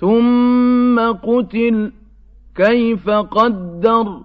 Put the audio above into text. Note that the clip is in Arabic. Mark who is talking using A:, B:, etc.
A: ثم قتل كيف قدر